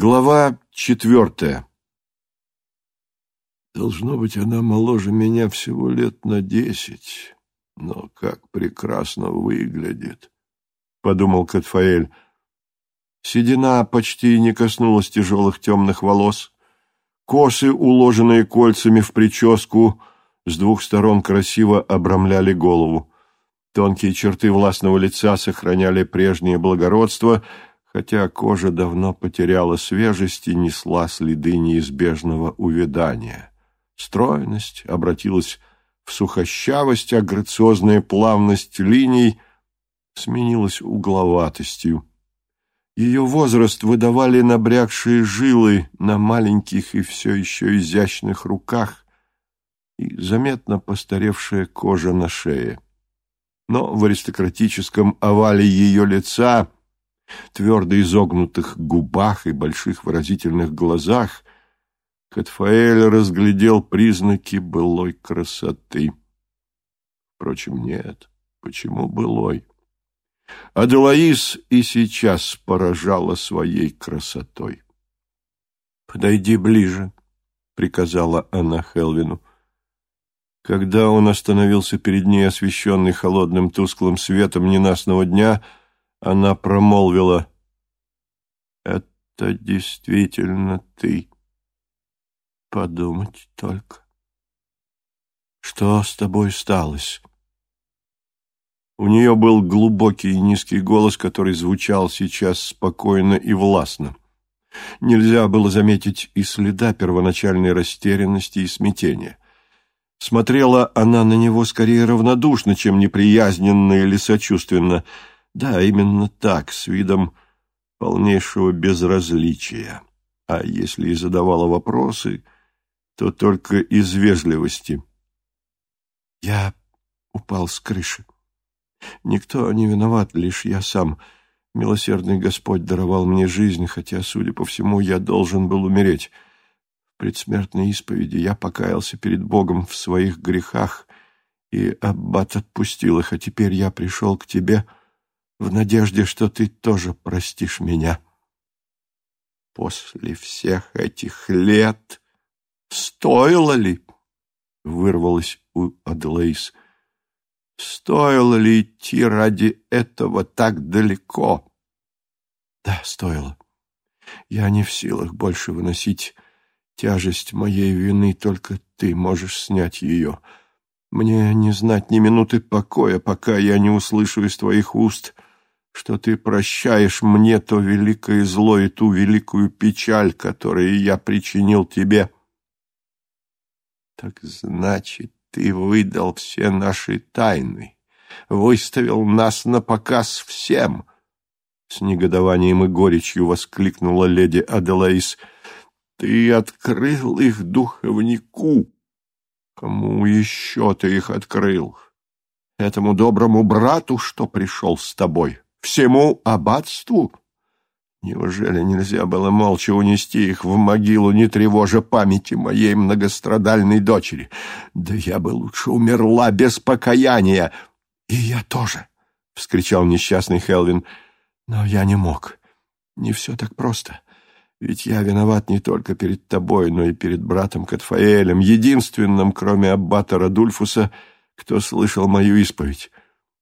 Глава четвертая. Должно быть, она моложе меня всего лет на десять, но как прекрасно выглядит, — подумал Катфаэль. Седина почти не коснулась тяжелых темных волос. Косы, уложенные кольцами в прическу, с двух сторон красиво обрамляли голову. Тонкие черты властного лица сохраняли прежнее благородство — хотя кожа давно потеряла свежесть и несла следы неизбежного увядания. Стройность обратилась в сухощавость, а грациозная плавность линий сменилась угловатостью. Ее возраст выдавали набрякшие жилы на маленьких и все еще изящных руках и заметно постаревшая кожа на шее. Но в аристократическом овале ее лица твердо изогнутых губах и больших выразительных глазах Катфаэль разглядел признаки былой красоты. Впрочем, нет. Почему былой? Аделаис и сейчас поражала своей красотой. «Подойди ближе», — приказала она Хелвину. Когда он остановился перед ней, освещенный холодным тусклым светом ненастного дня, — она промолвила. «Это действительно ты. Подумать только. Что с тобой сталось?» У нее был глубокий и низкий голос, который звучал сейчас спокойно и властно. Нельзя было заметить и следа первоначальной растерянности и смятения. Смотрела она на него скорее равнодушно, чем неприязненно или сочувственно — да, именно так, с видом полнейшего безразличия. А если и задавала вопросы, то только из вежливости. Я упал с крыши. Никто не виноват, лишь я сам. Милосердный Господь даровал мне жизнь, хотя, судя по всему, я должен был умереть. В предсмертной исповеди я покаялся перед Богом в своих грехах, и Аббат отпустил их, а теперь я пришел к тебе — в надежде, что ты тоже простишь меня. После всех этих лет стоило ли, вырвалось у Аделаис, стоило ли идти ради этого так далеко? Да, стоило. Я не в силах больше выносить тяжесть моей вины, только ты можешь снять ее. Мне не знать ни минуты покоя, пока я не услышу из твоих уст — что ты прощаешь мне то великое зло и ту великую печаль, которую я причинил тебе. Так значит, ты выдал все наши тайны, выставил нас на показ всем. С негодованием и горечью воскликнула леди Аделаис. Ты открыл их духовнику. Кому еще ты их открыл? Этому доброму брату, что пришел с тобой всему аббатству? Неужели нельзя было молча унести их в могилу, не тревожа памяти моей многострадальной дочери? Да я бы лучше умерла без покаяния. И я тоже, — вскричал несчастный Хелвин. Но я не мог. Не все так просто. Ведь я виноват не только перед тобой, но и перед братом Катфаэлем, единственным, кроме аббата Радульфуса, кто слышал мою исповедь.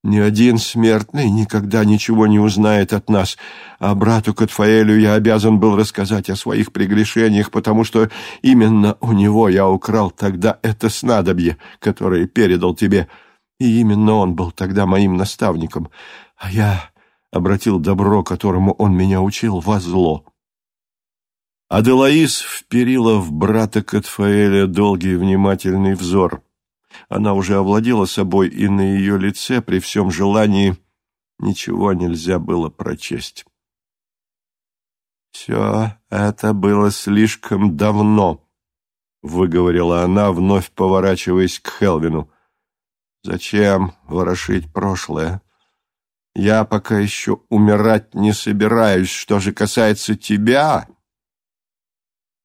Ни один смертный никогда ничего не узнает от нас, а брату Катфаэлю я обязан был рассказать о своих прегрешениях, потому что именно у него я украл тогда это снадобье, которое передал тебе, и именно он был тогда моим наставником, а я обратил добро, которому он меня учил, во зло». Аделаис вперила в брата Катфаэля долгий внимательный взор — она уже овладела собой, и на ее лице при всем желании ничего нельзя было прочесть. «Все это было слишком давно», — выговорила она, вновь поворачиваясь к Хелвину. «Зачем ворошить прошлое? Я пока еще умирать не собираюсь. Что же касается тебя...»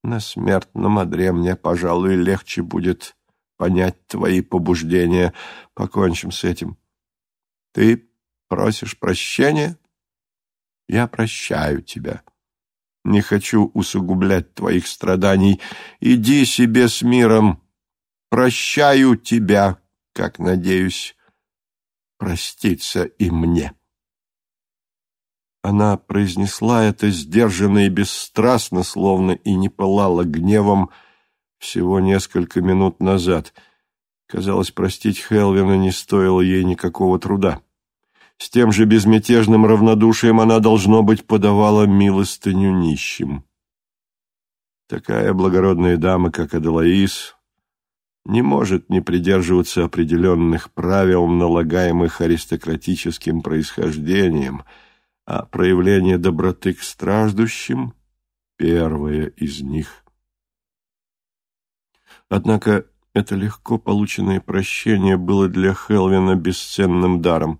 На смертном одре мне, пожалуй, легче будет понять твои побуждения. Покончим с этим. Ты просишь прощения? Я прощаю тебя. Не хочу усугублять твоих страданий. Иди себе с миром. Прощаю тебя, как надеюсь, проститься и мне. Она произнесла это сдержанно и бесстрастно, словно и не пылала гневом всего несколько минут назад. Казалось, простить Хелвина не стоило ей никакого труда. С тем же безмятежным равнодушием она, должно быть, подавала милостыню нищим. Такая благородная дама, как Аделаис, не может не придерживаться определенных правил, налагаемых аристократическим происхождением — а проявление доброты к страждущим — первое из них. Однако это легко полученное прощение было для Хелвина бесценным даром.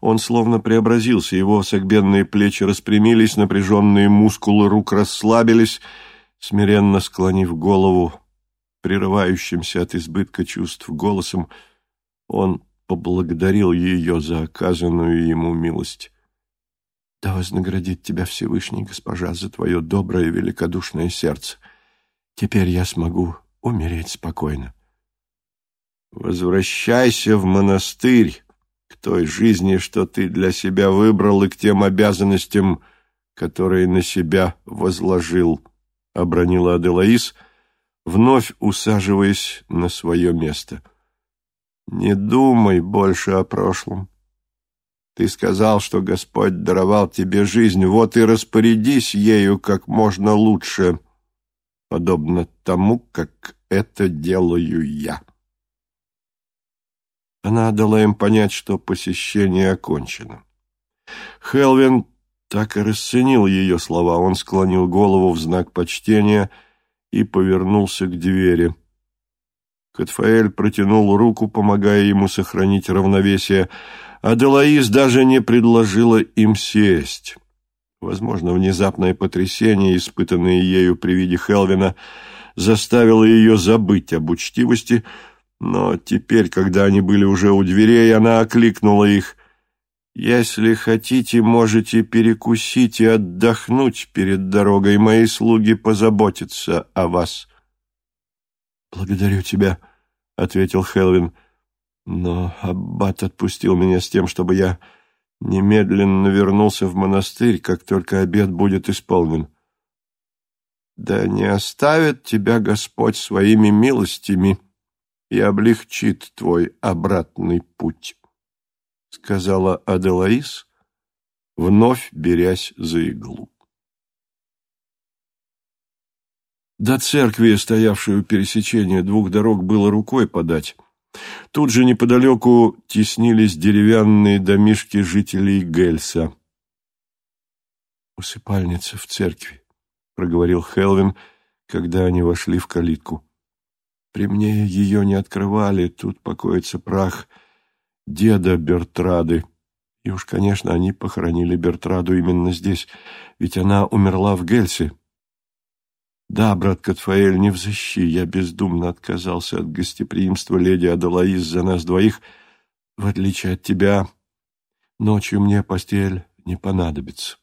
Он словно преобразился, его согбенные плечи распрямились, напряженные мускулы рук расслабились, смиренно склонив голову, прерывающимся от избытка чувств голосом, он поблагодарил ее за оказанную ему милость. Да вознаградит тебя Всевышний, госпожа, за твое доброе и великодушное сердце. Теперь я смогу умереть спокойно. Возвращайся в монастырь, к той жизни, что ты для себя выбрал, и к тем обязанностям, которые на себя возложил, — обронила Аделаис, вновь усаживаясь на свое место. Не думай больше о прошлом. Ты сказал, что Господь даровал тебе жизнь, вот и распорядись ею как можно лучше, подобно тому, как это делаю я. Она дала им понять, что посещение окончено. Хелвин так и расценил ее слова. Он склонил голову в знак почтения и повернулся к двери. Катфаэль протянул руку, помогая ему сохранить равновесие, Аделаис даже не предложила им сесть. Возможно, внезапное потрясение, испытанное ею при виде Хелвина, заставило ее забыть об учтивости, но теперь, когда они были уже у дверей, она окликнула их. «Если хотите, можете перекусить и отдохнуть перед дорогой. Мои слуги позаботятся о вас». «Благодарю тебя», — ответил Хелвин. Но аббат отпустил меня с тем, чтобы я немедленно вернулся в монастырь, как только обед будет исполнен. Да не оставит тебя Господь своими милостями и облегчит твой обратный путь, — сказала Аделаис, вновь берясь за иглу. До церкви, стоявшей у пересечения двух дорог, было рукой подать. Тут же неподалеку теснились деревянные домишки жителей Гельса. «Усыпальница в церкви», — проговорил Хелвин, когда они вошли в калитку. «При мне ее не открывали, тут покоится прах деда Бертрады. И уж, конечно, они похоронили Бертраду именно здесь, ведь она умерла в Гельсе». Да, брат Катфаэль, не взыщи, я бездумно отказался от гостеприимства леди Адалаис за нас двоих. В отличие от тебя, ночью мне постель не понадобится.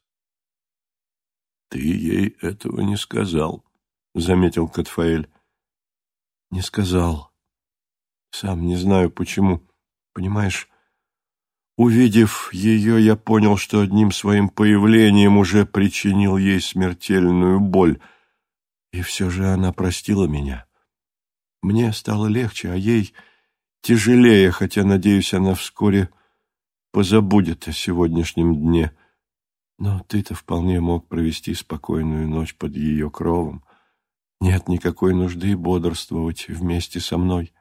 — Ты ей этого не сказал, — заметил Катфаэль. — Не сказал. Сам не знаю, почему. Понимаешь, увидев ее, я понял, что одним своим появлением уже причинил ей смертельную боль — и все же она простила меня. Мне стало легче, а ей тяжелее, хотя, надеюсь, она вскоре позабудет о сегодняшнем дне. Но ты-то вполне мог провести спокойную ночь под ее кровом. Нет никакой нужды бодрствовать вместе со мной.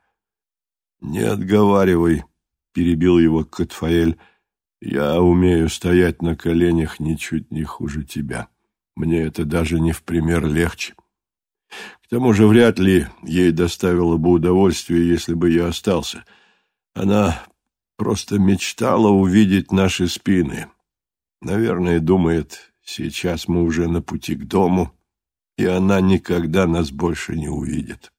— Не отговаривай, — перебил его Катфаэль. — Я умею стоять на коленях ничуть не хуже тебя. Мне это даже не в пример легче. — к тому же вряд ли ей доставило бы удовольствие, если бы я остался. Она просто мечтала увидеть наши спины. Наверное, думает, сейчас мы уже на пути к дому, и она никогда нас больше не увидит.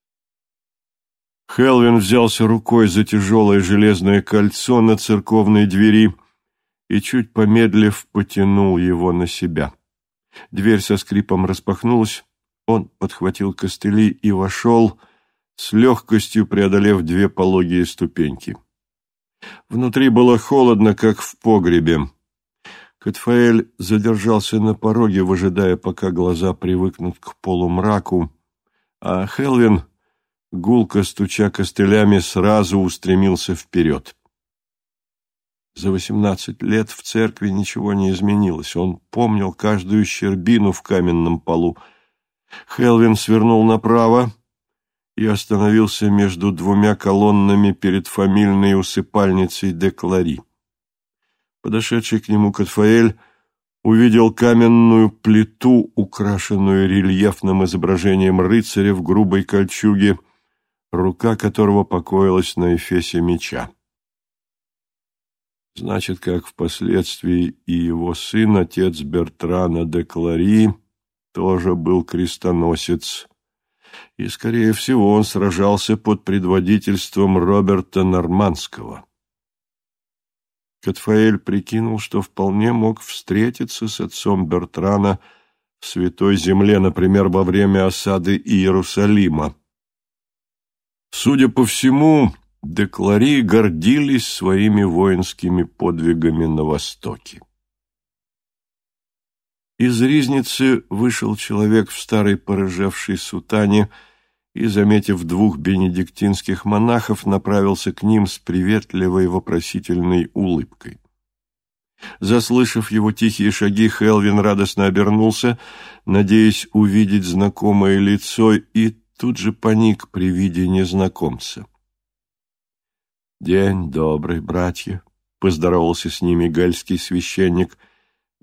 Хелвин взялся рукой за тяжелое железное кольцо на церковной двери и, чуть помедлив, потянул его на себя. Дверь со скрипом распахнулась, он подхватил костыли и вошел, с легкостью преодолев две пологие ступеньки. Внутри было холодно, как в погребе. Катфаэль задержался на пороге, выжидая, пока глаза привыкнут к полумраку, а Хелвин, гулко стуча костылями, сразу устремился вперед. За восемнадцать лет в церкви ничего не изменилось. Он помнил каждую щербину в каменном полу. Хелвин свернул направо и остановился между двумя колоннами перед фамильной усыпальницей Деклари. Подошедший к нему Катфаэль увидел каменную плиту, украшенную рельефным изображением рыцаря в грубой кольчуге, рука которого покоилась на эфесе меча. Значит, как впоследствии и его сын, отец Бертрана де Клари, тоже был крестоносец, и, скорее всего, он сражался под предводительством Роберта Нормандского. Катфаэль прикинул, что вполне мог встретиться с отцом Бертрана в Святой Земле, например, во время осады Иерусалима. Судя по всему, Деклари гордились своими воинскими подвигами на Востоке. Из ризницы вышел человек в старой порыжевшей сутане и, заметив двух бенедиктинских монахов, направился к ним с приветливой вопросительной улыбкой. Заслышав его тихие шаги, Хелвин радостно обернулся, надеясь увидеть знакомое лицо, и тут же паник при виде незнакомца. «День добрый, братья!» — поздоровался с ними гальский священник.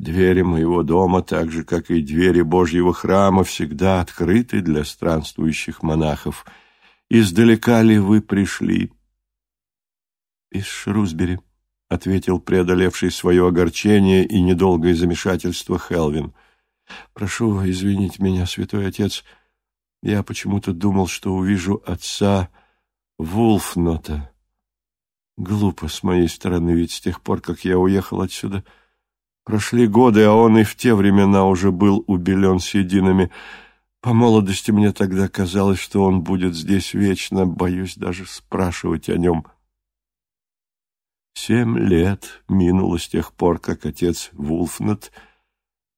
«Двери моего дома, так же, как и двери Божьего храма, всегда открыты для странствующих монахов. Издалека ли вы пришли?» «Из Шрусбери», — ответил преодолевший свое огорчение и недолгое замешательство Хелвин. «Прошу извинить меня, святой отец. Я почему-то думал, что увижу отца Вулфнота». Глупо с моей стороны, ведь с тех пор, как я уехал отсюда, прошли годы, а он и в те времена уже был убелен сединами. По молодости мне тогда казалось, что он будет здесь вечно, боюсь даже спрашивать о нем. Семь лет минуло с тех пор, как отец Вулфнет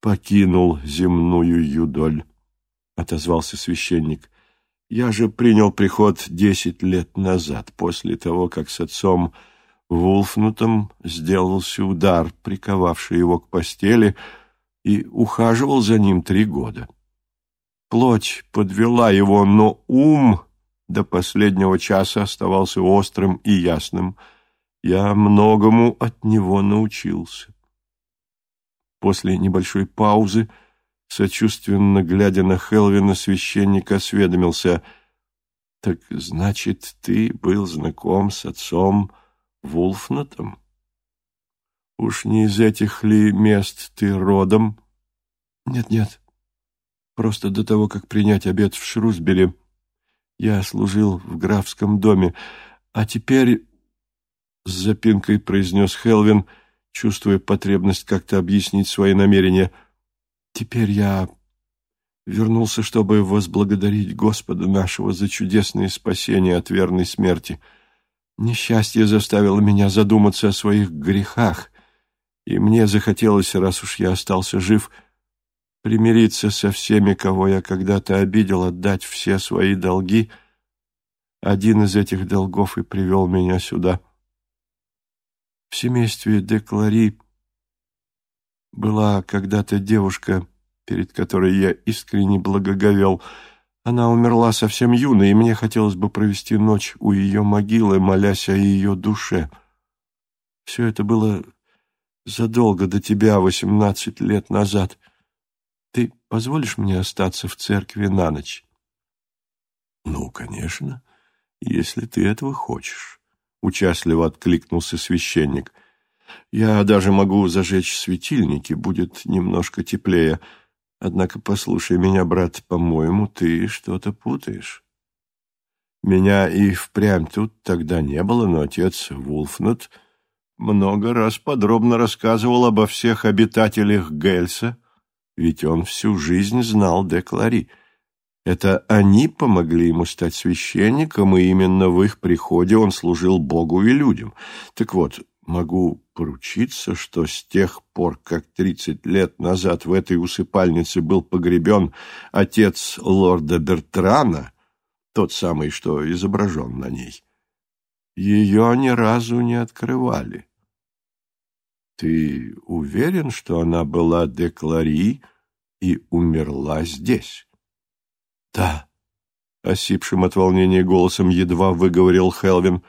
покинул земную юдоль, — отозвался священник. Я же принял приход десять лет назад, после того, как с отцом Вулфнутом сделался удар, приковавший его к постели, и ухаживал за ним три года. Плоть подвела его, но ум до последнего часа оставался острым и ясным. Я многому от него научился. После небольшой паузы Сочувственно глядя на Хелвина, священник осведомился. «Так, значит, ты был знаком с отцом Вулфнатом? Уж не из этих ли мест ты родом?» «Нет-нет, просто до того, как принять обед в Шрусбере, я служил в графском доме, а теперь...» С запинкой произнес Хелвин, чувствуя потребность как-то объяснить свои намерения – Теперь я вернулся, чтобы возблагодарить Господа нашего за чудесное спасение от верной смерти. Несчастье заставило меня задуматься о своих грехах, и мне захотелось, раз уж я остался жив, примириться со всеми, кого я когда-то обидел, отдать все свои долги. Один из этих долгов и привел меня сюда. В семействе Деклари была когда-то девушка, перед которой я искренне благоговел. Она умерла совсем юной, и мне хотелось бы провести ночь у ее могилы, молясь о ее душе. Все это было задолго до тебя, восемнадцать лет назад. Ты позволишь мне остаться в церкви на ночь? — Ну, конечно, если ты этого хочешь, — участливо откликнулся священник. — я даже могу зажечь светильники, будет немножко теплее. Однако послушай меня, брат, по-моему, ты что-то путаешь. Меня и впрямь тут тогда не было, но отец Вулфнут много раз подробно рассказывал обо всех обитателях Гельса, Ведь он всю жизнь знал Деклари. Это они помогли ему стать священником, и именно в их приходе он служил Богу и людям. Так вот, могу поручиться, что с тех пор, как тридцать лет назад в этой усыпальнице был погребен отец лорда Бертрана, тот самый, что изображен на ней, ее ни разу не открывали. Ты уверен, что она была Деклари и умерла здесь? Да, осипшим от волнения голосом едва выговорил Хелвин.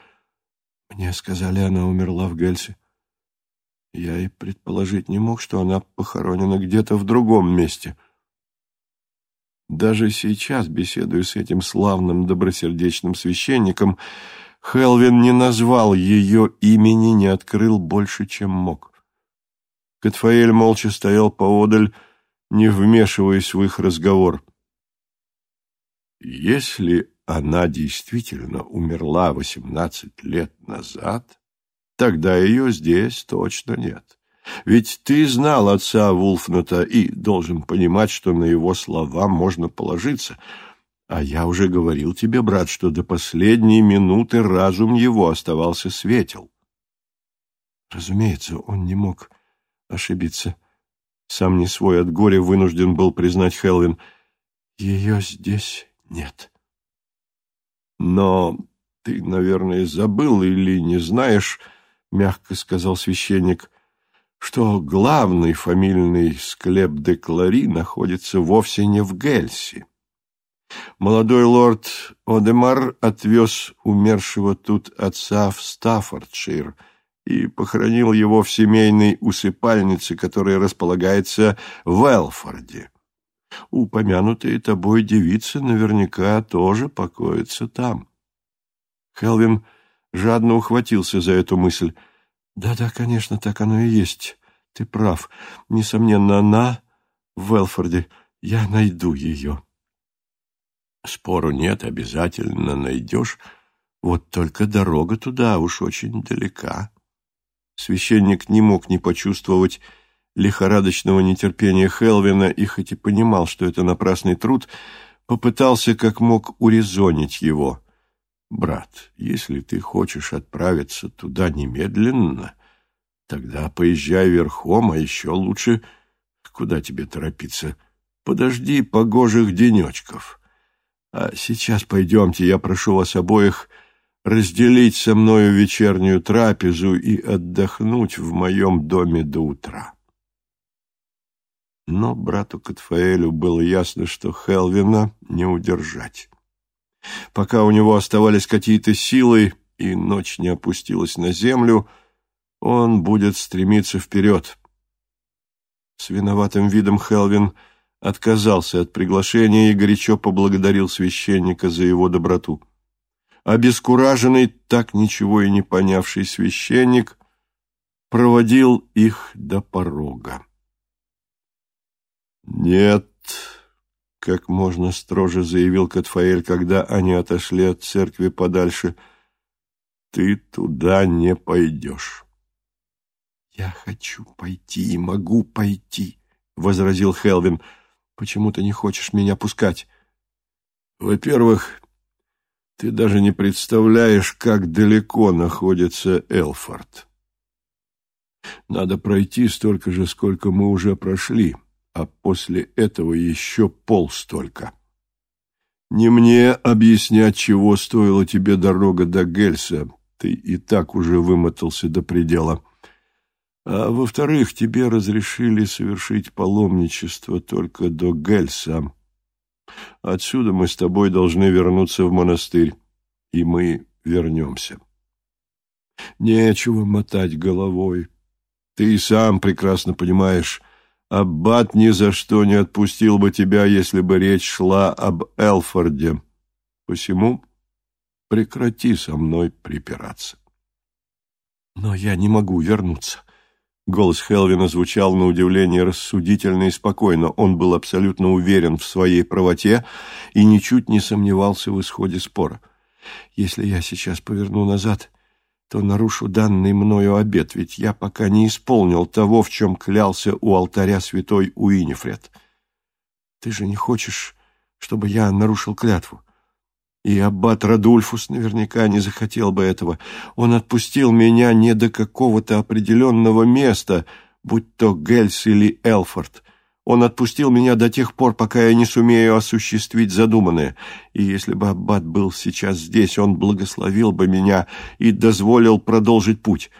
Мне сказали, она умерла в Гельсе. Я и предположить не мог, что она похоронена где-то в другом месте. Даже сейчас, беседуя с этим славным добросердечным священником, Хелвин не назвал ее имени, не открыл больше, чем мог. Катфаэль молча стоял поодаль, не вмешиваясь в их разговор. Если она действительно умерла восемнадцать лет назад, тогда ее здесь точно нет. Ведь ты знал отца Вулфната и должен понимать, что на его слова можно положиться. А я уже говорил тебе, брат, что до последней минуты разум его оставался светел. Разумеется, он не мог ошибиться. Сам не свой от горя вынужден был признать Хелвин. Ее здесь нет. Но ты, наверное, забыл или не знаешь, — мягко сказал священник, — что главный фамильный склеп де Клари находится вовсе не в Гельси. Молодой лорд Одемар отвез умершего тут отца в Стаффордшир — и похоронил его в семейной усыпальнице, которая располагается в Элфорде. Упомянутые тобой девицы наверняка тоже покоятся там. Хелвин жадно ухватился за эту мысль. «Да-да, конечно, так оно и есть. Ты прав. Несомненно, она в Элфорде. Я найду ее». «Спору нет, обязательно найдешь. Вот только дорога туда уж очень далека». Священник не мог не почувствовать лихорадочного нетерпения Хелвина и хоть и понимал, что это напрасный труд, попытался как мог урезонить его. «Брат, если ты хочешь отправиться туда немедленно, тогда поезжай верхом, а еще лучше, куда тебе торопиться, подожди погожих денечков. А сейчас пойдемте, я прошу вас обоих разделить со мною вечернюю трапезу и отдохнуть в моем доме до утра. Но брату Катфаэлю было ясно, что Хелвина не удержать. Пока у него оставались какие-то силы, и ночь не опустилась на землю, он будет стремиться вперед. С виноватым видом Хелвин отказался от приглашения и горячо поблагодарил священника за его доброту. Обескураженный, так ничего и не понявший священник проводил их до порога. «Нет», — как можно строже заявил Катфаэль, когда они отошли от церкви подальше, — «ты туда не пойдешь». «Я хочу пойти и могу пойти», — возразил Хелвин. «Почему ты не хочешь меня пускать?» «Во-первых, ты даже не представляешь, как далеко находится Элфорд. Надо пройти столько же, сколько мы уже прошли, а после этого еще полстолько. Не мне объяснять, чего стоила тебе дорога до Гельса. Ты и так уже вымотался до предела. А во-вторых, тебе разрешили совершить паломничество только до Гельса. Отсюда мы с тобой должны вернуться в монастырь, и мы вернемся. Нечего мотать головой. Ты и сам прекрасно понимаешь, Аббат ни за что не отпустил бы тебя, если бы речь шла об Элфорде. Посему прекрати со мной припираться. Но я не могу вернуться. Голос Хелвина звучал на удивление рассудительно и спокойно. Он был абсолютно уверен в своей правоте и ничуть не сомневался в исходе спора. «Если я сейчас поверну назад, то нарушу данный мною обет, ведь я пока не исполнил того, в чем клялся у алтаря святой Уинифред. Ты же не хочешь, чтобы я нарушил клятву? И аббат Радульфус наверняка не захотел бы этого. Он отпустил меня не до какого-то определенного места, будь то Гельс или Элфорд. Он отпустил меня до тех пор, пока я не сумею осуществить задуманное. И если бы Аббат был сейчас здесь, он благословил бы меня и дозволил продолжить путь.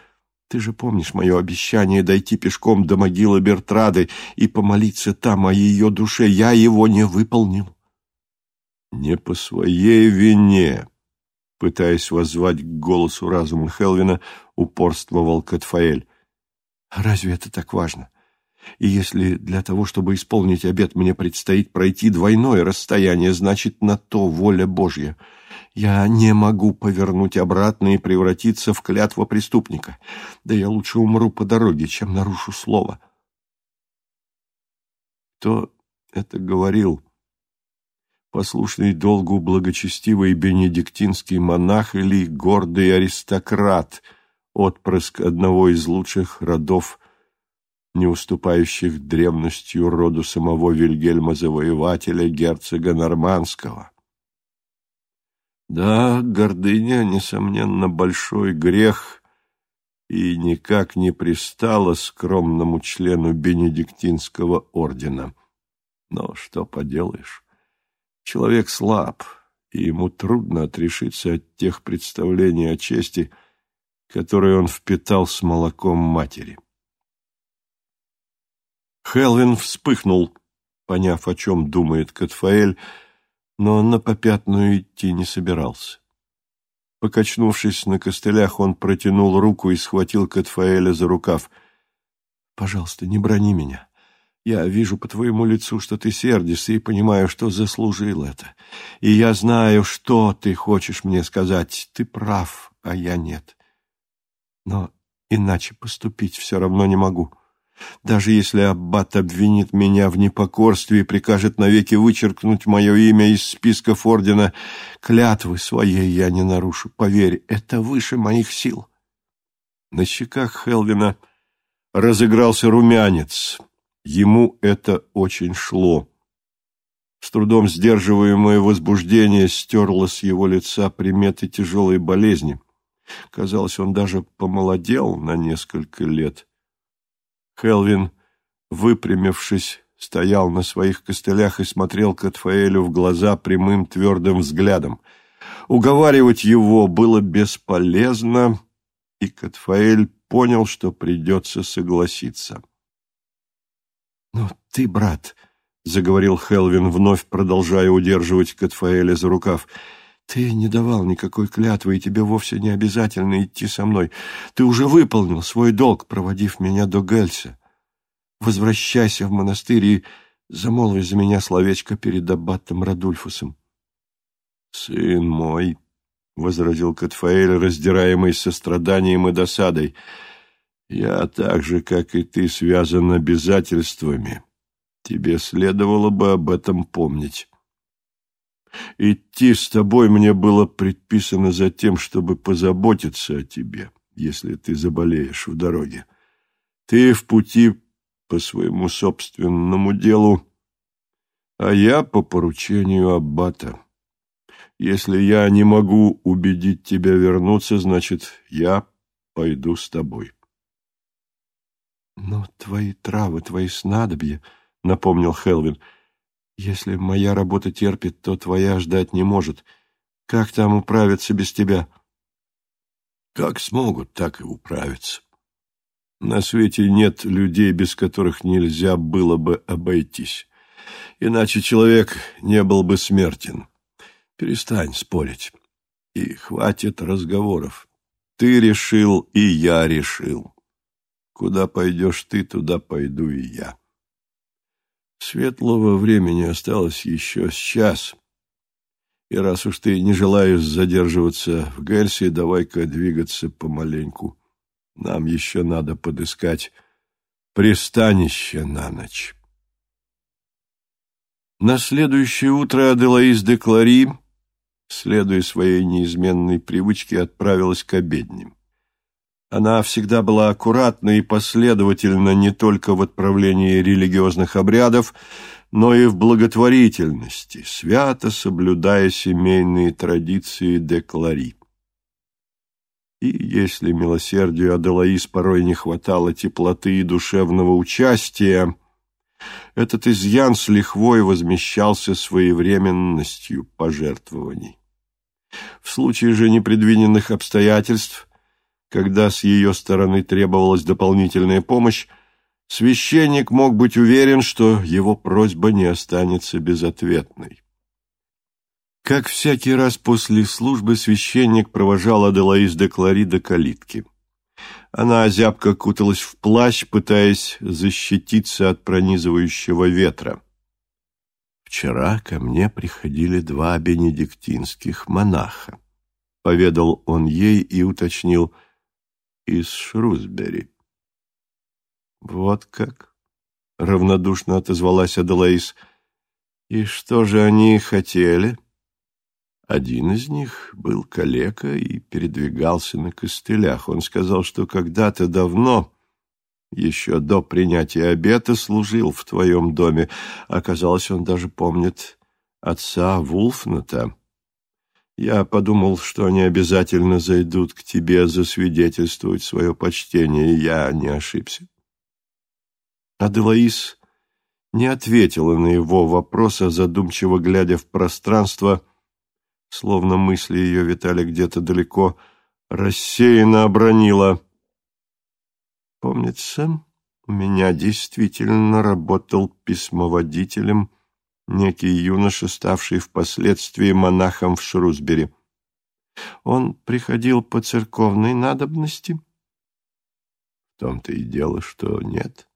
Ты же помнишь мое обещание дойти пешком до могилы Бертрады и помолиться там о ее душе. Я его не выполнил. Не по своей вине, пытаясь воззвать к голосу разума Хелвина, упорствовал Катфаэль. Разве это так важно? И если для того, чтобы исполнить обет, мне предстоит пройти двойное расстояние, значит, на то воля Божья. Я не могу повернуть обратно и превратиться в клятва преступника. Да я лучше умру по дороге, чем нарушу слово. Кто это говорил? Послушный долгу благочестивый бенедиктинский монах или гордый аристократ, отпрыск одного из лучших родов не уступающих древностью роду самого Вильгельма Завоевателя, герцога Нормандского. Да, гордыня, несомненно, большой грех и никак не пристала скромному члену Бенедиктинского ордена. Но что поделаешь, человек слаб, и ему трудно отрешиться от тех представлений о чести, которые он впитал с молоком матери. Хелвин вспыхнул, поняв, о чем думает Катфаэль, но на попятную идти не собирался. Покачнувшись на костылях, он протянул руку и схватил Катфаэля за рукав. «Пожалуйста, не брони меня. Я вижу по твоему лицу, что ты сердишься, и понимаю, что заслужил это. И я знаю, что ты хочешь мне сказать. Ты прав, а я нет. Но иначе поступить все равно не могу». Даже если аббат обвинит меня в непокорстве и прикажет навеки вычеркнуть мое имя из списков ордена, клятвы своей я не нарушу. Поверь, это выше моих сил. На щеках Хелвина разыгрался румянец. Ему это очень шло. С трудом сдерживаемое возбуждение стерло с его лица приметы тяжелой болезни. Казалось, он даже помолодел на несколько лет. Хелвин, выпрямившись, стоял на своих костылях и смотрел Катфаэлю в глаза прямым твердым взглядом. Уговаривать его было бесполезно, и Катфаэль понял, что придется согласиться. «Ну, ты, брат», — заговорил Хелвин, вновь продолжая удерживать Катфаэля за рукав, — ты не давал никакой клятвы, и тебе вовсе не обязательно идти со мной. Ты уже выполнил свой долг, проводив меня до Гельса. Возвращайся в монастырь и замолви за меня словечко перед аббатом Радульфусом. — Сын мой, — возразил Катфаэль, раздираемый состраданием и досадой, — я так же, как и ты, связан обязательствами. Тебе следовало бы об этом помнить. Идти с тобой мне было предписано за тем, чтобы позаботиться о тебе, если ты заболеешь в дороге. Ты в пути по своему собственному делу, а я по поручению аббата. Если я не могу убедить тебя вернуться, значит, я пойду с тобой. — Но твои травы, твои снадобья, — напомнил Хелвин, — если моя работа терпит, то твоя ждать не может. Как там управиться без тебя? Как смогут, так и управиться. На свете нет людей, без которых нельзя было бы обойтись. Иначе человек не был бы смертен. Перестань спорить. И хватит разговоров. Ты решил, и я решил. Куда пойдешь ты, туда пойду и я. Светлого времени осталось еще сейчас. И раз уж ты не желаешь задерживаться в Гельсе, давай-ка двигаться помаленьку. Нам еще надо подыскать пристанище на ночь. На следующее утро Аделаис де Клари, следуя своей неизменной привычке, отправилась к обедням. Она всегда была аккуратна и последовательна не только в отправлении религиозных обрядов, но и в благотворительности, свято соблюдая семейные традиции деклари. И если милосердию Аделаис порой не хватало теплоты и душевного участия, этот изъян с лихвой возмещался своевременностью пожертвований. В случае же непредвиденных обстоятельств, когда с ее стороны требовалась дополнительная помощь, священник мог быть уверен, что его просьба не останется безответной. Как всякий раз после службы священник провожал Аделаис де Клари до калитки. Она зябко куталась в плащ, пытаясь защититься от пронизывающего ветра. «Вчера ко мне приходили два бенедиктинских монаха», — поведал он ей и уточнил, — «из Шрусбери». «Вот как?» — равнодушно отозвалась Аделаис. «И что же они хотели?» Один из них был калека и передвигался на костылях. Он сказал, что когда-то давно, еще до принятия обета, служил в твоем доме. Оказалось, он даже помнит отца Вулфната. Я подумал, что они обязательно зайдут к тебе засвидетельствовать свое почтение, и я не ошибся. Аделаис не ответила на его вопрос, а задумчиво глядя в пространство — словно мысли ее витали где-то далеко, рассеянно обронила. Помнится, у меня действительно работал письмоводителем некий юноша, ставший впоследствии монахом в Шрусбери. Он приходил по церковной надобности? В том-то и дело, что нет.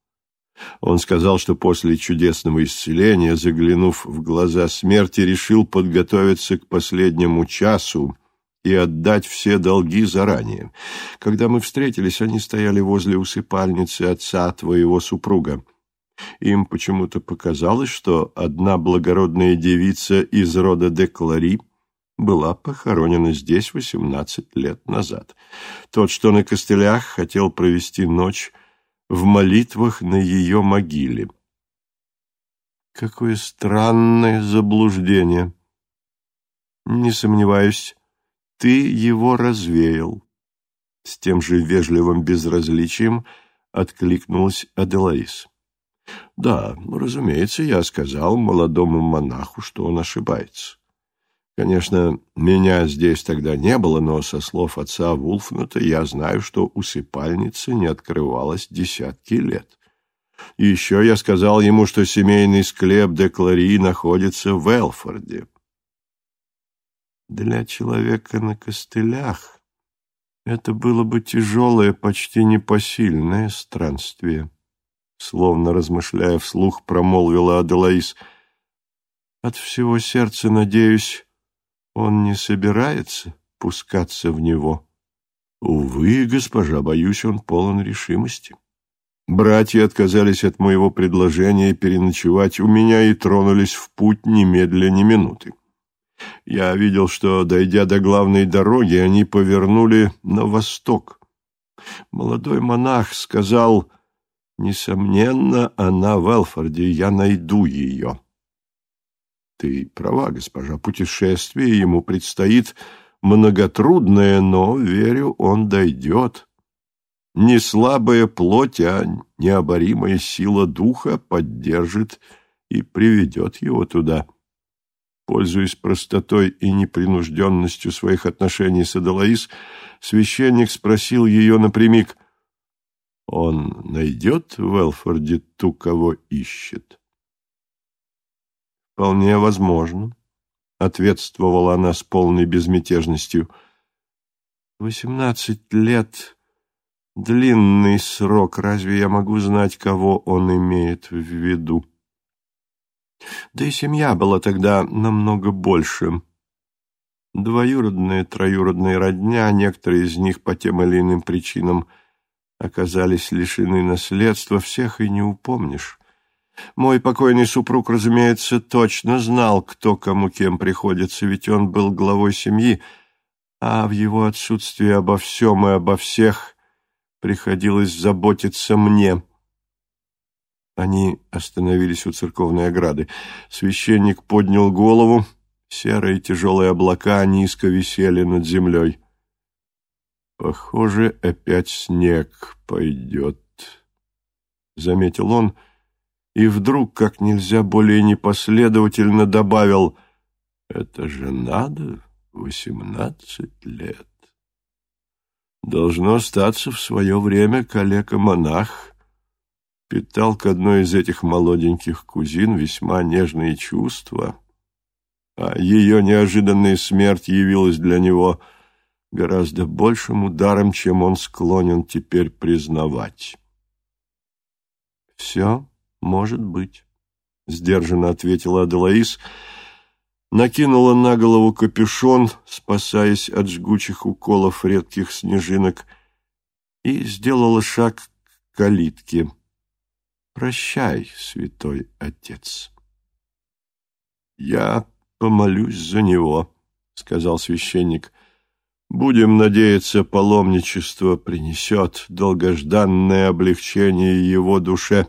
Он сказал, что после чудесного исцеления, заглянув в глаза смерти, решил подготовиться к последнему часу и отдать все долги заранее. Когда мы встретились, они стояли возле усыпальницы отца твоего супруга. Им почему-то показалось, что одна благородная девица из рода Деклари была похоронена здесь восемнадцать лет назад. Тот, что на костылях, хотел провести ночь в молитвах на ее могиле. Какое странное заблуждение. Не сомневаюсь, ты его развеял. С тем же вежливым безразличием откликнулась Аделаис. Да, разумеется, я сказал молодому монаху, что он ошибается. Конечно, меня здесь тогда не было, но со слов отца Вулфнута я знаю, что усыпальница не открывалась десятки лет. И еще я сказал ему, что семейный склеп де Клари находится в Элфорде. Для человека на костылях это было бы тяжелое, почти непосильное странствие. Словно размышляя вслух, промолвила Аделаис. От всего сердца надеюсь, он не собирается пускаться в него. Увы, госпожа, боюсь, он полон решимости. Братья отказались от моего предложения переночевать у меня и тронулись в путь немедля ни минуты. Я видел, что, дойдя до главной дороги, они повернули на восток. Молодой монах сказал, «Несомненно, она в Элфорде, я найду ее». Ты права, госпожа, путешествие ему предстоит многотрудное, но, верю, он дойдет. Не слабая плоть, а необоримая сила духа поддержит и приведет его туда. Пользуясь простотой и непринужденностью своих отношений с Адалаис, священник спросил ее напрямик, «Он найдет в Элфорде ту, кого ищет?» «Вполне возможно», — ответствовала она с полной безмятежностью. «Восемнадцать лет — длинный срок. Разве я могу знать, кого он имеет в виду?» Да и семья была тогда намного больше. Двоюродные, троюродные родня, некоторые из них по тем или иным причинам оказались лишены наследства, всех и не упомнишь. Мой покойный супруг, разумеется, точно знал, кто кому кем приходится, ведь он был главой семьи, а в его отсутствии обо всем и обо всех приходилось заботиться мне. Они остановились у церковной ограды. Священник поднял голову. Серые тяжелые облака низко висели над землей. «Похоже, опять снег пойдет», — заметил он, и вдруг, как нельзя более непоследовательно, добавил, «Это же надо восемнадцать лет». Должно остаться в свое время калека-монах питал к одной из этих молоденьких кузин весьма нежные чувства, а ее неожиданная смерть явилась для него гораздо большим ударом, чем он склонен теперь признавать. «Все может быть», — сдержанно ответила Аделаис, накинула на голову капюшон, спасаясь от жгучих уколов редких снежинок, и сделала шаг к калитке. Прощай, святой отец. Я помолюсь за него, сказал священник. Будем надеяться, паломничество принесет долгожданное облегчение его душе.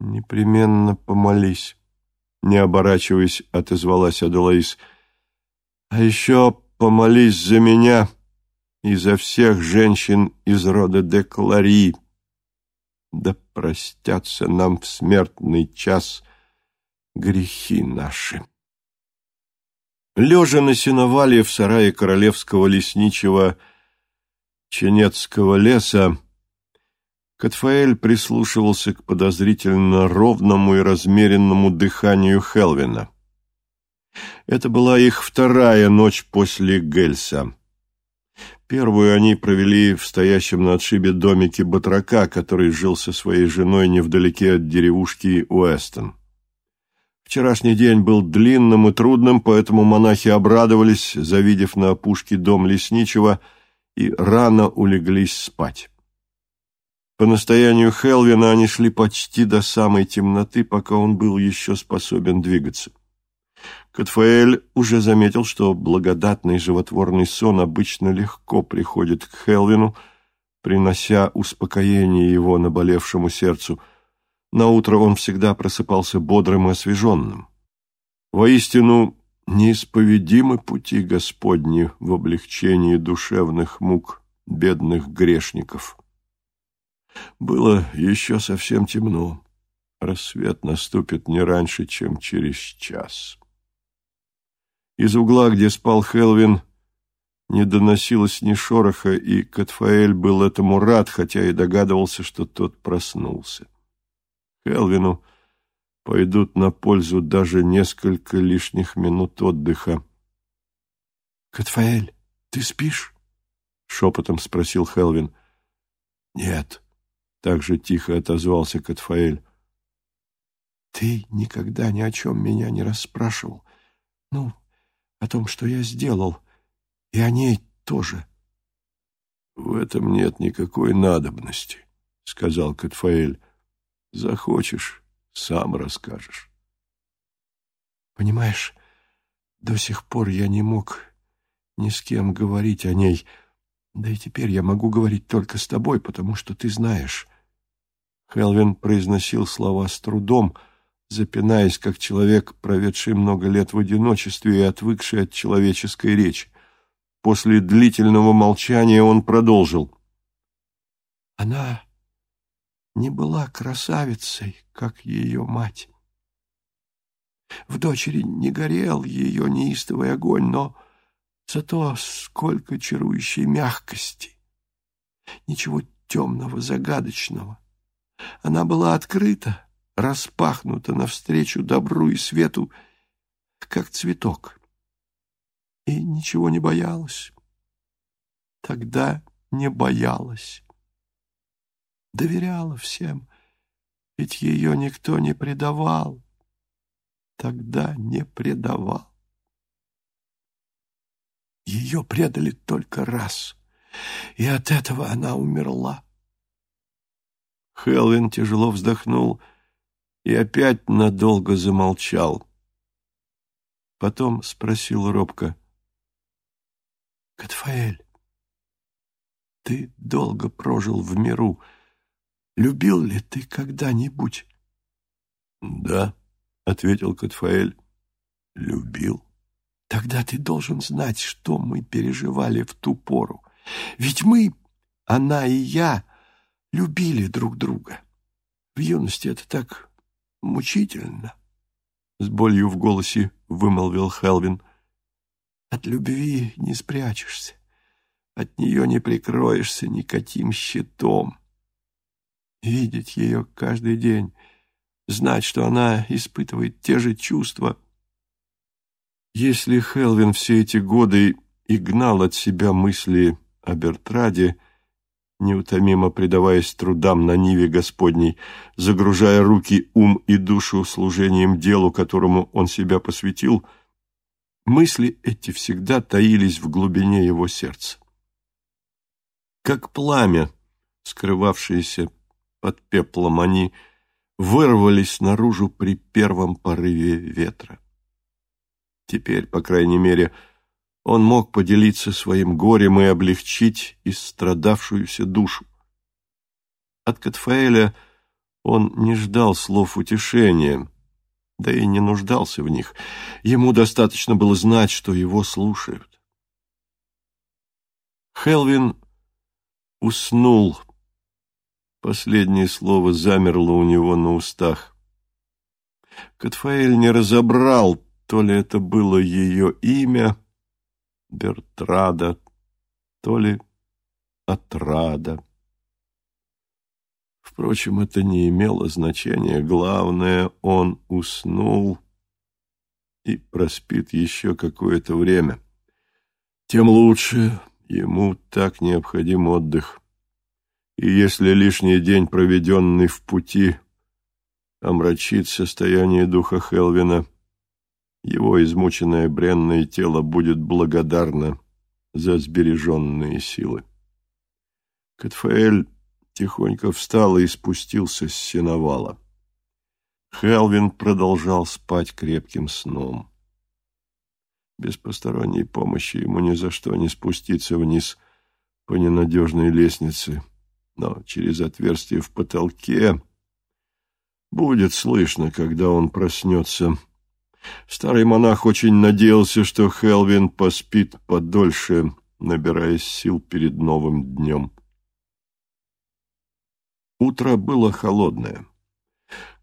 Непременно помолись, не оборачиваясь, отозвалась Адулаис. А еще помолись за меня и за всех женщин из рода Деклари, да простятся нам в смертный час грехи наши. Лежа на сеновале в сарае королевского лесничего Ченецкого леса, Катфаэль прислушивался к подозрительно ровному и размеренному дыханию Хелвина. Это была их вторая ночь после Гельса. Первую они провели в стоящем на отшибе домике батрака, который жил со своей женой невдалеке от деревушки Уэстон. Вчерашний день был длинным и трудным, поэтому монахи обрадовались, завидев на опушке дом лесничего, и рано улеглись спать. По настоянию Хелвина они шли почти до самой темноты, пока он был еще способен двигаться. Катфаэль уже заметил, что благодатный животворный сон обычно легко приходит к Хелвину, принося успокоение его наболевшему сердцу. Наутро он всегда просыпался бодрым и освеженным. Воистину, неисповедимы пути Господни в облегчении душевных мук бедных грешников. Было еще совсем темно. Рассвет наступит не раньше, чем через час. Из угла, где спал Хелвин, не доносилось ни шороха, и Катфаэль был этому рад, хотя и догадывался, что тот проснулся. Хелвину пойдут на пользу даже несколько лишних минут отдыха. — Катфаэль, ты спишь? — шепотом спросил Хелвин. — Нет, — так же тихо отозвался Катфаэль. — Ты никогда ни о чем меня не расспрашивал. Ну, о том, что я сделал, и о ней тоже. — В этом нет никакой надобности, — сказал Катфаэль. — Захочешь, сам расскажешь. — Понимаешь, до сих пор я не мог ни с кем говорить о ней, да и теперь я могу говорить только с тобой, потому что ты знаешь. Хелвин произносил слова с трудом, — запинаясь, как человек, проведший много лет в одиночестве и отвыкший от человеческой речи. После длительного молчания он продолжил. Она не была красавицей, как ее мать. В дочери не горел ее неистовый огонь, но зато сколько чарующей мягкости. Ничего темного, загадочного. Она была открыта, распахнута навстречу добру и свету, как цветок. И ничего не боялась. Тогда не боялась. Доверяла всем, ведь ее никто не предавал. Тогда не предавал. Ее предали только раз, и от этого она умерла. Хелвин тяжело вздохнул — и опять надолго замолчал. Потом спросил робко. — Катфаэль, Ты долго прожил в миру. Любил ли ты когда-нибудь? Да, ответил Катфаэль. Любил. Тогда ты должен знать, что мы переживали в ту пору. Ведь мы, она и я, любили друг друга. В юности это так мучительно. С болью в голосе вымолвил Хелвин. От любви не спрячешься. От нее не прикроешься никаким щитом. Видеть ее каждый день, знать, что она испытывает те же чувства. Если Хелвин все эти годы и гнал от себя мысли о Бертраде, неутомимо предаваясь трудам на Ниве Господней, загружая руки, ум и душу служением делу, которому он себя посвятил, мысли эти всегда таились в глубине его сердца как пламя, скрывавшееся под пеплом, они вырвались наружу при первом порыве ветра. Теперь, по крайней мере, он мог поделиться своим горем и облегчить истрадавшуюся душу. От Катфаэля он не ждал слов утешения, да и не нуждался в них. Ему достаточно было знать, что его слушают. Хелвин уснул. Последнее слово замерло у него на устах. Катфаэль не разобрал, то ли это было ее имя, Бертрада, то ли Отрада. Впрочем, это не имело значения. Главное, он уснул и проспит еще какое-то время. Тем лучше, Ему так необходим отдых. И если лишний день, проведенный в пути, омрачит состояние духа Хелвина, его измученное бренное тело будет благодарно за сбереженные силы. Катфаэль тихонько встал и спустился с сеновала. Хелвин продолжал спать крепким сном. Без посторонней помощи ему ни за что не спуститься вниз по ненадежной лестнице, но через отверстие в потолке будет слышно, когда он проснется. Старый монах очень надеялся, что Хелвин поспит подольше, набираясь сил перед новым днем. Утро было холодное.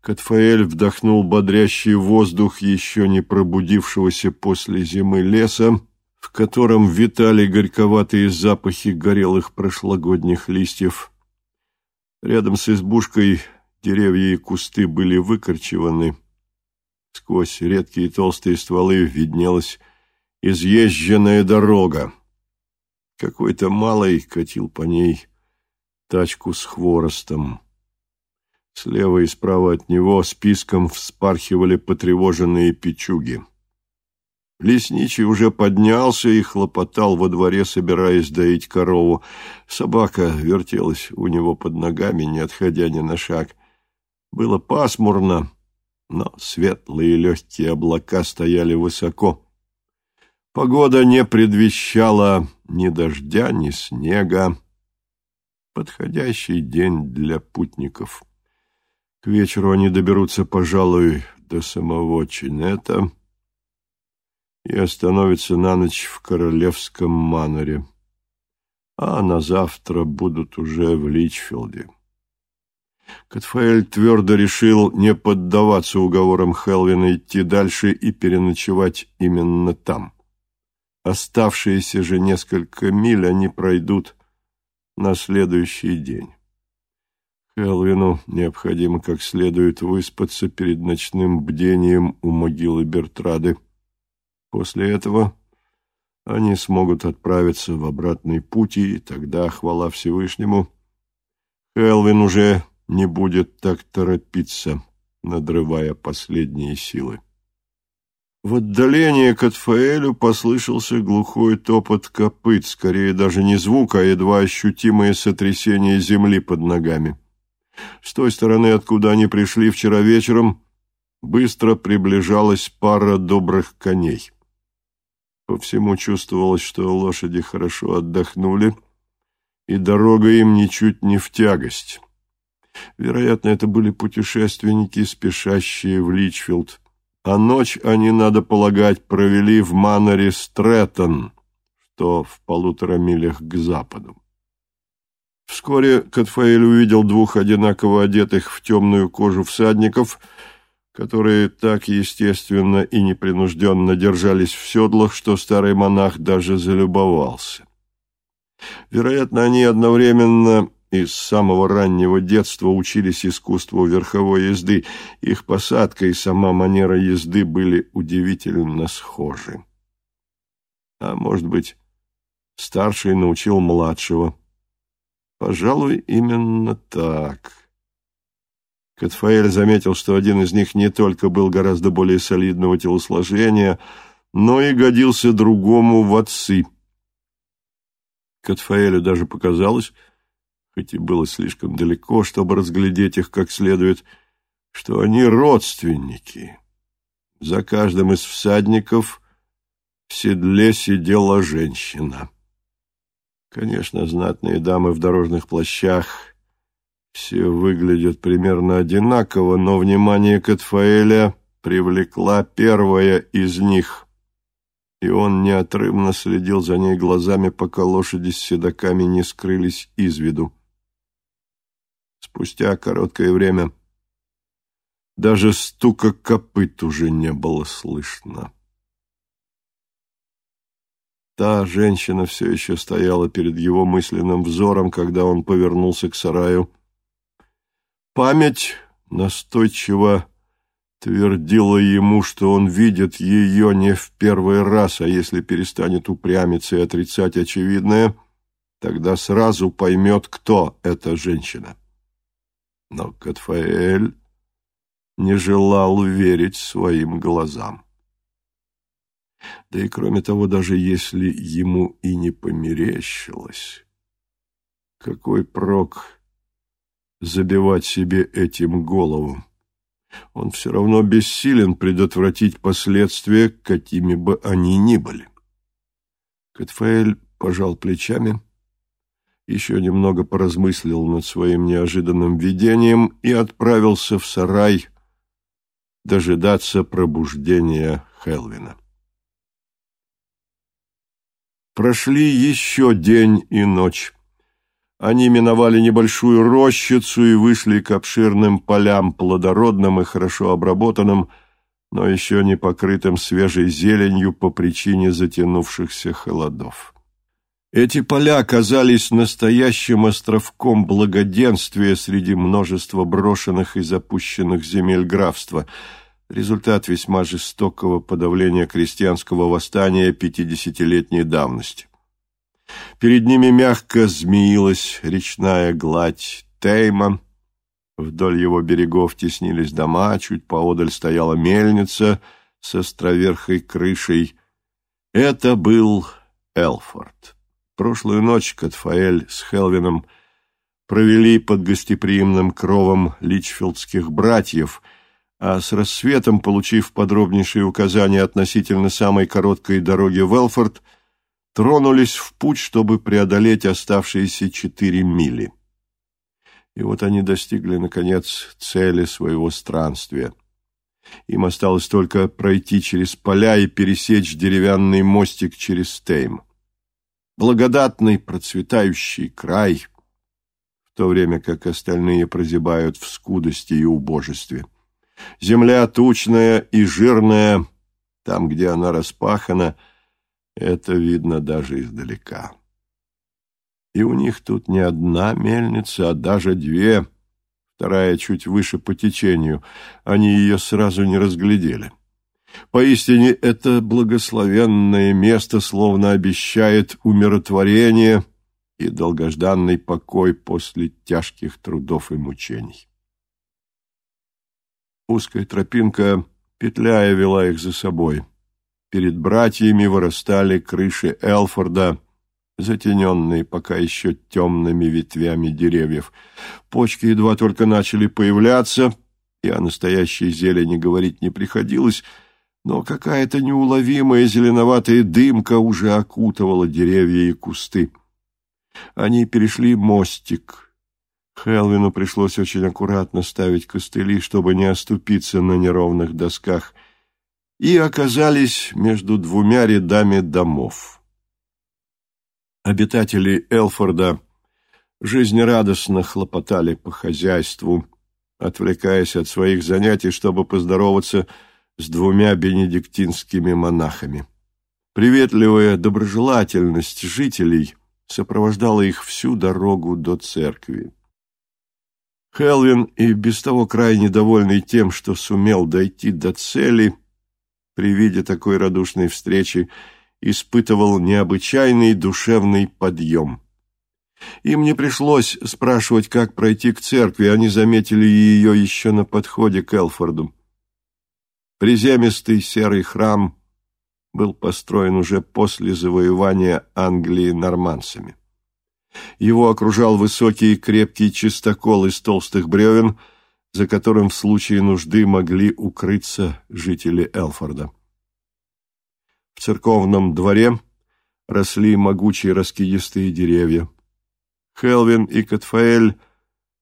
Катфаэль вдохнул бодрящий воздух еще не пробудившегося после зимы леса, в котором витали горьковатые запахи горелых прошлогодних листьев. Рядом с избушкой деревья и кусты были выкорчеваны. Сквозь редкие толстые стволы виднелась изъезженная дорога. Какой-то малый катил по ней тачку с хворостом. Слева и справа от него списком вспархивали потревоженные печуги. Лесничий уже поднялся и хлопотал во дворе, собираясь доить корову. Собака вертелась у него под ногами, не отходя ни на шаг. Было пасмурно, но светлые легкие облака стояли высоко. Погода не предвещала ни дождя, ни снега. Подходящий день для путников. К вечеру они доберутся, пожалуй, до самого Чинета и остановятся на ночь в Королевском маноре, а на завтра будут уже в Личфилде. Катфаэль твердо решил не поддаваться уговорам Хелвина идти дальше и переночевать именно там. Оставшиеся же несколько миль они пройдут на следующий день. Элвину необходимо как следует выспаться перед ночным бдением у могилы Бертрады. После этого они смогут отправиться в обратный путь, и тогда, хвала Всевышнему, Элвин уже не будет так торопиться, надрывая последние силы. В отдалении к Атфаэлю послышался глухой топот копыт, скорее даже не звук, а едва ощутимое сотрясение земли под ногами. С той стороны, откуда они пришли вчера вечером, быстро приближалась пара добрых коней. По всему чувствовалось, что лошади хорошо отдохнули и дорога им ничуть не в тягость. Вероятно, это были путешественники, спешащие в Личфилд, а ночь они, надо полагать, провели в Маноре Стрэттон, что в полутора милях к западу. Вскоре Катфаэль увидел двух одинаково одетых в темную кожу всадников, которые так естественно и непринужденно держались в седлах, что старый монах даже залюбовался. Вероятно, они одновременно и с самого раннего детства учились искусству верховой езды. Их посадка и сама манера езды были удивительно схожи. А может быть, старший научил младшего. Пожалуй, именно так. Катфаэль заметил, что один из них не только был гораздо более солидного телосложения, но и годился другому в отцы. Катфаэлю даже показалось, хоть и было слишком далеко, чтобы разглядеть их как следует, что они родственники. За каждым из всадников в седле сидела женщина. Конечно, знатные дамы в дорожных плащах все выглядят примерно одинаково, но внимание Катфаэля привлекла первая из них, и он неотрывно следил за ней глазами, пока лошади с седаками не скрылись из виду. Спустя короткое время даже стука копыт уже не было слышно. Та женщина все еще стояла перед его мысленным взором, когда он повернулся к сараю. Память настойчиво твердила ему, что он видит ее не в первый раз, а если перестанет упрямиться и отрицать очевидное, тогда сразу поймет, кто эта женщина. Но Катфаэль не желал верить своим глазам. Да и кроме того, даже если ему и не померещилось, какой прок забивать себе этим голову? Он все равно бессилен предотвратить последствия, какими бы они ни были. Катфаэль пожал плечами, еще немного поразмыслил над своим неожиданным видением и отправился в сарай дожидаться пробуждения Хелвина. Прошли еще день и ночь. Они миновали небольшую рощицу и вышли к обширным полям, плодородным и хорошо обработанным, но еще не покрытым свежей зеленью по причине затянувшихся холодов. Эти поля казались настоящим островком благоденствия среди множества брошенных и запущенных земель графства – результат весьма жестокого подавления крестьянского восстания пятидесятилетней давности. Перед ними мягко змеилась речная гладь Тейма, вдоль его берегов теснились дома, чуть поодаль стояла мельница с островерхой крышей. Это был Элфорд. Прошлую ночь Катфаэль с Хелвином провели под гостеприимным кровом личфилдских братьев — а с рассветом, получив подробнейшие указания относительно самой короткой дороги в Элфорд, тронулись в путь, чтобы преодолеть оставшиеся четыре мили. И вот они достигли, наконец, цели своего странствия. Им осталось только пройти через поля и пересечь деревянный мостик через Тейм. Благодатный, процветающий край, в то время как остальные прозябают в скудости и убожестве. Земля тучная и жирная, там, где она распахана, это видно даже издалека. И у них тут не одна мельница, а даже две, вторая чуть выше по течению. Они ее сразу не разглядели. Поистине, это благословенное место словно обещает умиротворение и долгожданный покой после тяжких трудов и мучений. Узкая тропинка, петляя, вела их за собой. Перед братьями вырастали крыши Элфорда, затененные пока еще темными ветвями деревьев. Почки едва только начали появляться, и о настоящей зелени говорить не приходилось, но какая-то неуловимая зеленоватая дымка уже окутывала деревья и кусты. Они перешли мостик. Хелвину пришлось очень аккуратно ставить костыли, чтобы не оступиться на неровных досках, и оказались между двумя рядами домов. Обитатели Элфорда жизнерадостно хлопотали по хозяйству, отвлекаясь от своих занятий, чтобы поздороваться с двумя бенедиктинскими монахами. Приветливая доброжелательность жителей сопровождала их всю дорогу до церкви. Хелвин, и без того крайне довольный тем, что сумел дойти до цели, при виде такой радушной встречи испытывал необычайный душевный подъем. Им не пришлось спрашивать, как пройти к церкви, они заметили ее еще на подходе к Элфорду. Приземистый серый храм был построен уже после завоевания Англии норманцами. Его окружал высокий крепкий чистокол из толстых бревен, за которым в случае нужды могли укрыться жители Элфорда. В церковном дворе росли могучие раскидистые деревья. Хелвин и Катфаэль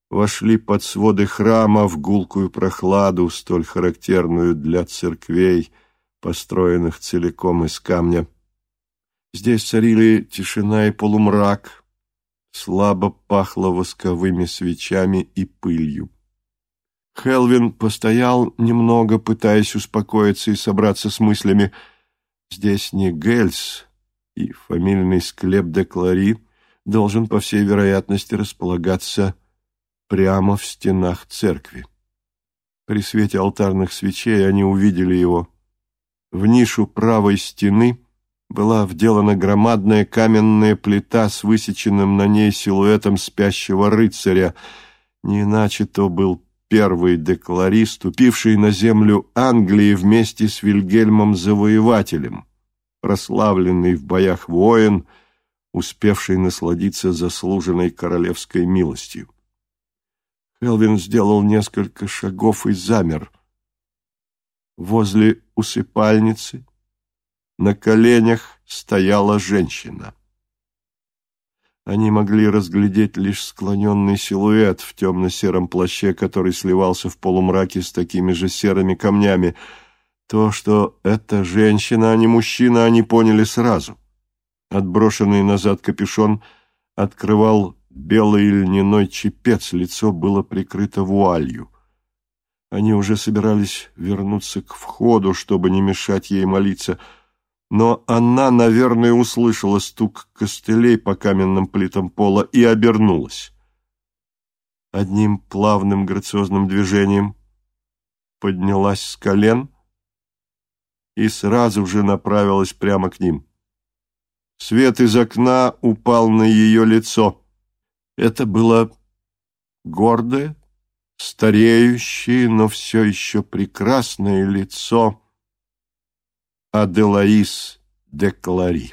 вошли под своды храма в гулкую прохладу, столь характерную для церквей, построенных целиком из камня. Здесь царили тишина и полумрак, слабо пахло восковыми свечами и пылью. Хелвин постоял немного, пытаясь успокоиться и собраться с мыслями. Здесь не Гельс, и фамильный склеп де Клари должен, по всей вероятности, располагаться прямо в стенах церкви. При свете алтарных свечей они увидели его. В нишу правой стены была вделана громадная каменная плита с высеченным на ней силуэтом спящего рыцаря. Не иначе то был первый деклари, ступивший на землю Англии вместе с Вильгельмом Завоевателем, прославленный в боях воин, успевший насладиться заслуженной королевской милостью. Хелвин сделал несколько шагов и замер. Возле усыпальницы на коленях стояла женщина. Они могли разглядеть лишь склоненный силуэт в темно-сером плаще, который сливался в полумраке с такими же серыми камнями. То, что это женщина, а не мужчина, они поняли сразу. Отброшенный назад капюшон открывал белый льняной чепец, лицо было прикрыто вуалью. Они уже собирались вернуться к входу, чтобы не мешать ей молиться, но она, наверное, услышала стук костылей по каменным плитам пола и обернулась. Одним плавным грациозным движением поднялась с колен и сразу же направилась прямо к ним. Свет из окна упал на ее лицо. Это было гордое, стареющее, но все еще прекрасное лицо Аделаис де Клари.